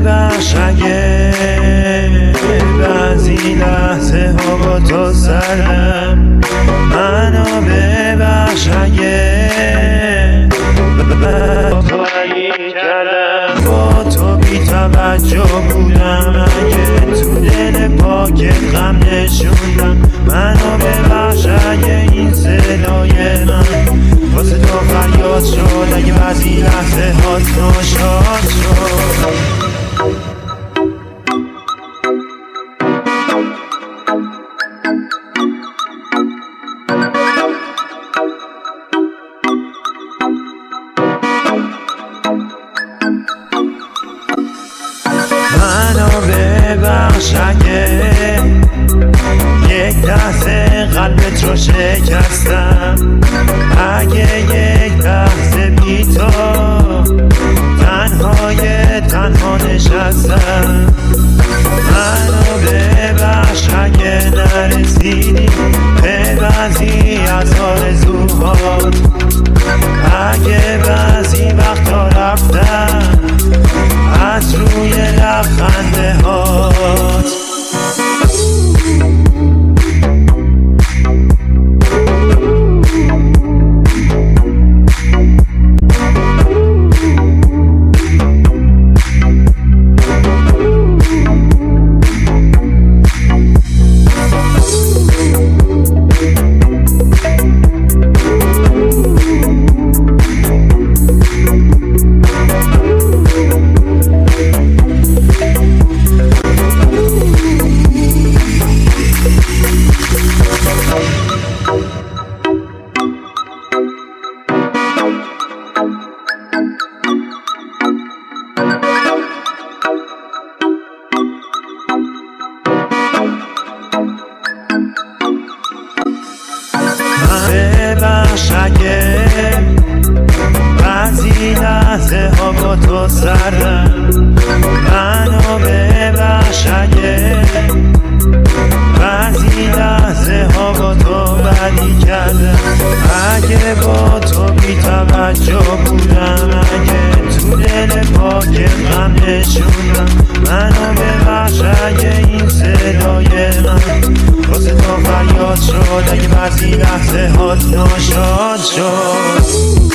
ببخش اگه بعضی لحظه ها با تو سرم. منو ببخش اگه با تو بی توجه منو ببخش اگه لبخنده هات ببخش اگه بعضی لحظه تو سرم. منو ببخش اگه بعضی لحظه تو بدی کردم. اگه با تو بی توجه بودم اگه تو دل پاک غم نشوندم منو ببخش اگه این صدای من واسه تو فریاد شد اگه بعضی لحظه هات ناشاد شد.